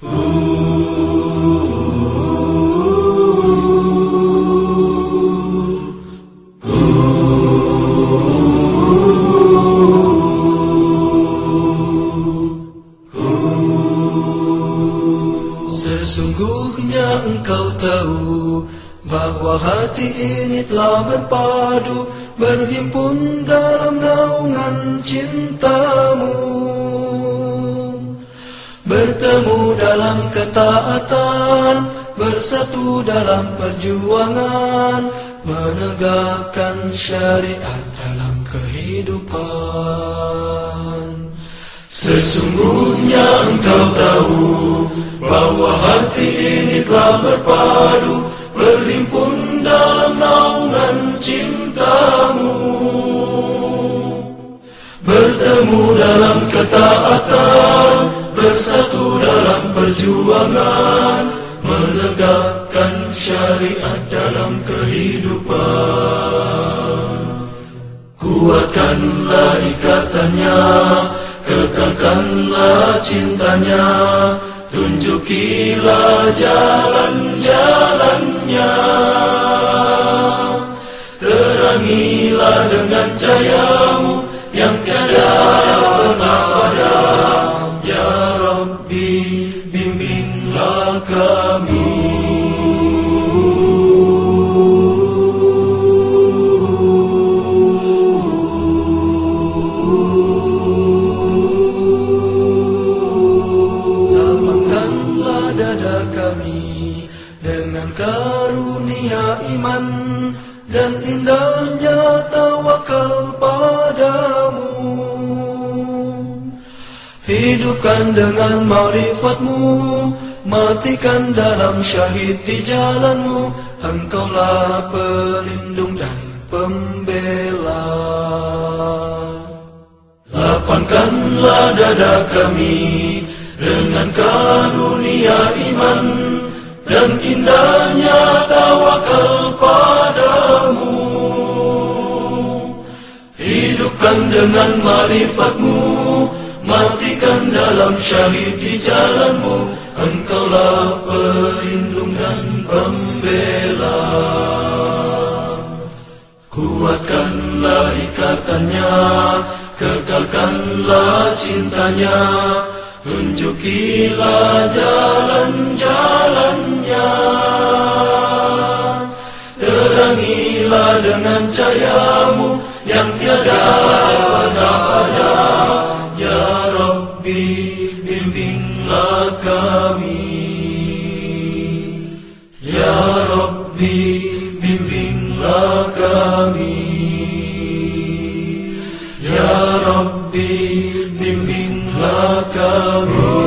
Sesungguhnya engkau tahu bahwa hati ini telah berpadu berhimpun dalam naungan bertemu dalam ketaatan bersatu dalam perjuangan menegakkan syariat dalam kehidupan. Sesungguhnya engkau tahu bahwa hati ini telah berpadu berhimpun menegakkan syariat dalam kehidupan. Kuatkanlah ikatannya kekalkanlah cintanya tunjukilah jalan-jalannya. Terangilah dengan cahayamu yang tiada kami dengan karunia iman dan indahnya tawakal padamu. Hidupkan dengan marifatmu, matikan dalam syahid di jalanmu. Engkaulah pelindung dan pembela. Lapangkanlah dada kami dengan karunia iman dan indahnya tawakal padamu. Hidupkan dengan marifatmu, matikan dalam syahid di jalanmu. Engkaulah pelindung dan pembela. Kuatkanlah ikatannya, kekalkanlah cintanya, tunjukilah jalan-jalannya. Terangilah dengan cahayamu yang tiada pernah padam. Ya Rabbi, bimbinglah kami. Ya Rabbi, bimbinglah kami. Ya Rabbi, bimbinglah kami.